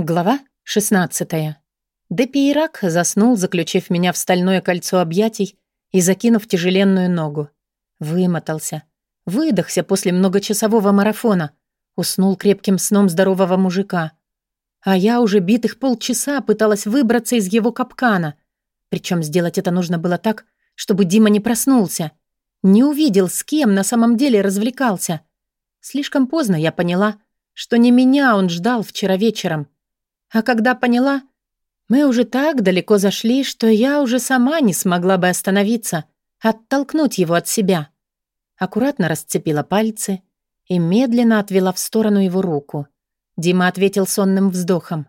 Глава 16. Депиирак заснул, заключив меня в стальное кольцо объятий и закинув тяжеленную ногу. Вымотался. Выдохся после многочасового марафона. Уснул крепким сном здорового мужика. А я уже битых полчаса пыталась выбраться из его капкана. Причем сделать это нужно было так, чтобы Дима не проснулся. Не увидел, с кем на самом деле развлекался. Слишком поздно я поняла, что не меня он ждал вчера вечером — а когда поняла, мы уже так далеко зашли, что я уже сама не смогла бы остановиться, оттолкнуть его от себя. Аккуратно расцепила пальцы и медленно отвела в сторону его руку. Дима ответил сонным вздохом.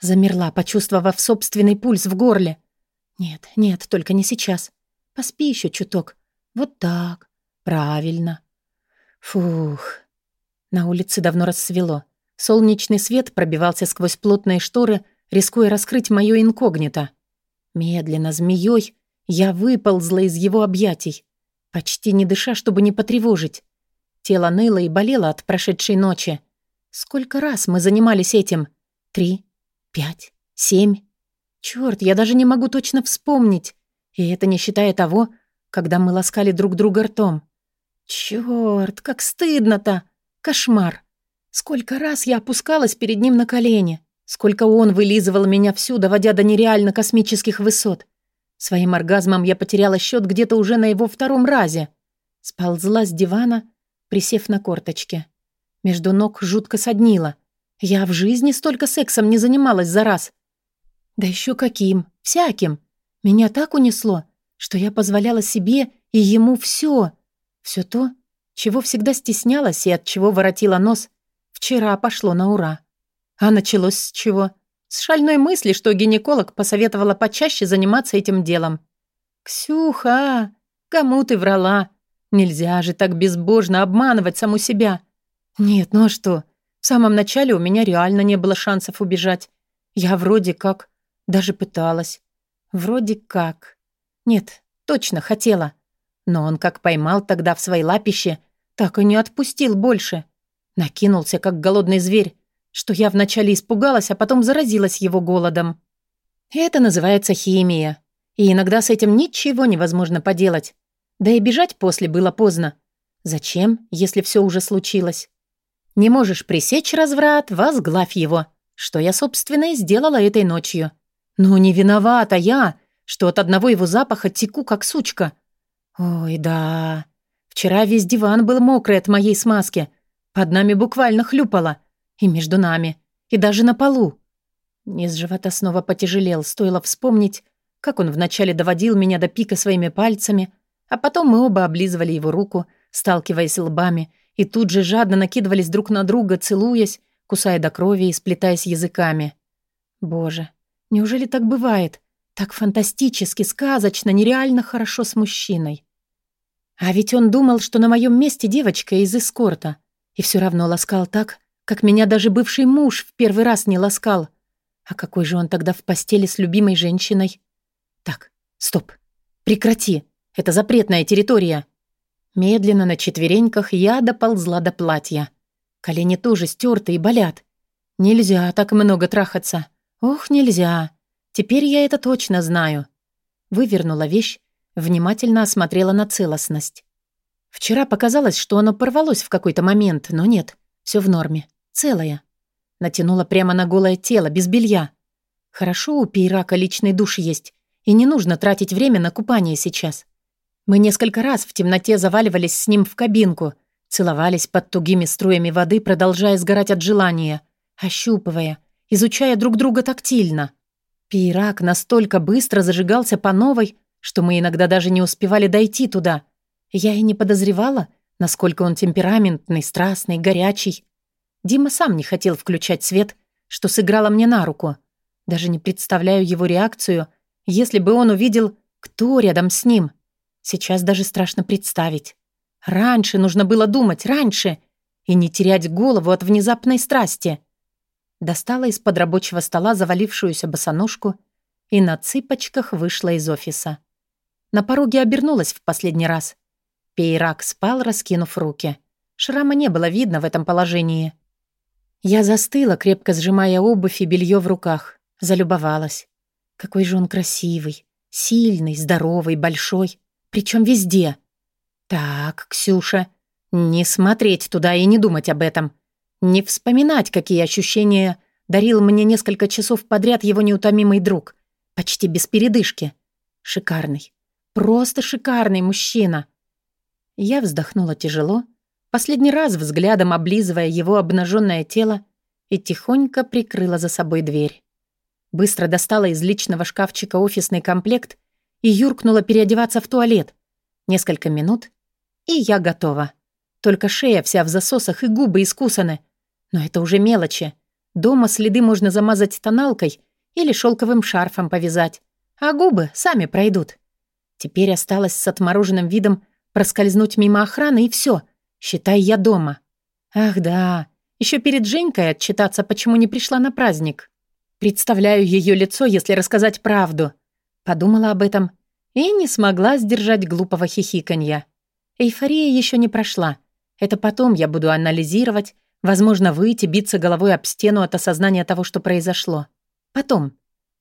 Замерла, почувствовав собственный пульс в горле. «Нет, нет, только не сейчас. Поспи еще чуток. Вот так. Правильно». Фух. На улице давно рассвело. Солнечный свет пробивался сквозь плотные шторы, рискуя раскрыть моё инкогнито. Медленно, змеёй, я выползла из его объятий, почти не дыша, чтобы не потревожить. Тело ныло и болело от прошедшей ночи. Сколько раз мы занимались этим? Три? Пять? Семь? Чёрт, я даже не могу точно вспомнить. И это не считая того, когда мы ласкали друг друга ртом. Чёрт, как стыдно-то! Кошмар! Сколько раз я опускалась перед ним на колени, сколько он вылизывал меня всю, доводя до нереально космических высот. Своим оргазмом я потеряла счет где-то уже на его втором разе. Сползла с дивана, присев на корточки. Между ног жутко соднило. Я в жизни столько сексом не занималась за раз. Да еще каким, всяким. Меня так унесло, что я позволяла себе и ему все, все то, чего всегда стеснялась и от чего воротила нос — Вчера пошло на ура. А началось с чего? С шальной мысли, что гинеколог посоветовала почаще заниматься этим делом. «Ксюха, кому ты врала? Нельзя же так безбожно обманывать саму себя». «Нет, ну а что? В самом начале у меня реально не было шансов убежать. Я вроде как даже пыталась. Вроде как. Нет, точно хотела. Но он как поймал тогда в свои лапище, так и не отпустил больше. Накинулся, как голодный зверь, что я вначале испугалась, а потом заразилась его голодом. Это называется химия. И иногда с этим ничего невозможно поделать. Да и бежать после было поздно. Зачем, если все уже случилось? Не можешь пресечь разврат, возглавь его. Что я, собственно, и сделала этой ночью. Ну, не виновата я, что от одного его запаха теку, как сучка. Ой, да. Вчера весь диван был мокрый от моей смазки, под нами буквально хлюпало. И между нами. И даже на полу. Низ живота снова потяжелел, стоило вспомнить, как он вначале доводил меня до пика своими пальцами, а потом мы оба облизывали его руку, сталкиваясь лбами, и тут же жадно накидывались друг на друга, целуясь, кусая до крови и сплетаясь языками. Боже, неужели так бывает? Так фантастически, сказочно, нереально хорошо с мужчиной. А ведь он думал, что на моем месте девочка из эскорта — и все равно ласкал так, как меня даже бывший муж в первый раз не ласкал. А какой же он тогда в постели с любимой женщиной? Так, стоп. Прекрати. Это запретная территория. Медленно на четвереньках я доползла до платья. Колени тоже стерты и болят. Нельзя так много трахаться. Ох, нельзя. Теперь я это точно знаю. Вывернула вещь, внимательно осмотрела на целостность. Вчера показалось, что оно порвалось в какой-то момент, но нет, все в норме, целое. Натянула прямо на голое тело, без белья. Хорошо у Пейрака личный душ есть, и не нужно тратить время на купание сейчас. Мы несколько раз в темноте заваливались с ним в кабинку, целовались под тугими струями воды, продолжая сгорать от желания, ощупывая, изучая друг друга тактильно. Пейрак настолько быстро зажигался по новой, что мы иногда даже не успевали дойти туда — я и не подозревала, насколько он темпераментный, страстный, горячий. Дима сам не хотел включать свет, что сыграло мне на руку. Даже не представляю его реакцию, если бы он увидел, кто рядом с ним. Сейчас даже страшно представить. Раньше нужно было думать, раньше, и не терять голову от внезапной страсти. Достала из-под рабочего стола завалившуюся босоножку и на цыпочках вышла из офиса. На пороге обернулась в последний раз — Пейрак спал, раскинув руки. Шрама не было видно в этом положении. Я застыла, крепко сжимая обувь и белье в руках. Залюбовалась. Какой же он красивый, сильный, здоровый, большой. Причем везде. Так, Ксюша, не смотреть туда и не думать об этом. Не вспоминать, какие ощущения дарил мне несколько часов подряд его неутомимый друг. Почти без передышки. Шикарный. Просто шикарный мужчина. Я вздохнула тяжело, последний раз взглядом облизывая его обнаженное тело и тихонько прикрыла за собой дверь. Быстро достала из личного шкафчика офисный комплект и юркнула переодеваться в туалет. Несколько минут, и я готова. Только шея вся в засосах и губы искусаны. Но это уже мелочи. Дома следы можно замазать тоналкой или шелковым шарфом повязать, а губы сами пройдут. Теперь осталось с отмороженным видом проскользнуть мимо охраны и все. Считай, я дома. Ах да, еще перед Женькой отчитаться, почему не пришла на праздник. Представляю ее лицо, если рассказать правду. Подумала об этом и не смогла сдержать глупого хихиканья. Эйфория еще не прошла. Это потом я буду анализировать, возможно, выйти, биться головой об стену от осознания того, что произошло. Потом.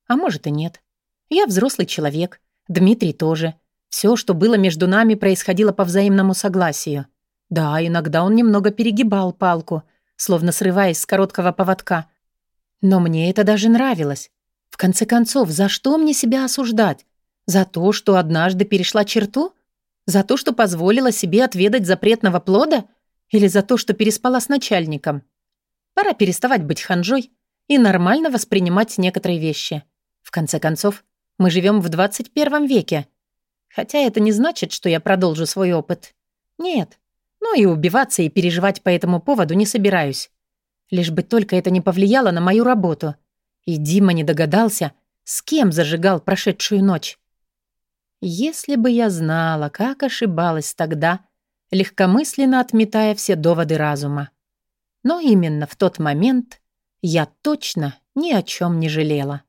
А может и нет. Я взрослый человек. Дмитрий тоже. Все, что было между нами, происходило по взаимному согласию. Да, иногда он немного перегибал палку, словно срываясь с короткого поводка. Но мне это даже нравилось. В конце концов, за что мне себя осуждать? За то, что однажды перешла черту? За то, что позволила себе отведать запретного плода? Или за то, что переспала с начальником? Пора переставать быть ханжой и нормально воспринимать некоторые вещи. В конце концов, мы живем в 21 веке. Хотя это не значит, что я продолжу свой опыт. Нет. Ну и убиваться и переживать по этому поводу не собираюсь. Лишь бы только это не повлияло на мою работу. И Дима не догадался, с кем зажигал прошедшую ночь. Если бы я знала, как ошибалась тогда, легкомысленно отметая все доводы разума. Но именно в тот момент я точно ни о чем не жалела.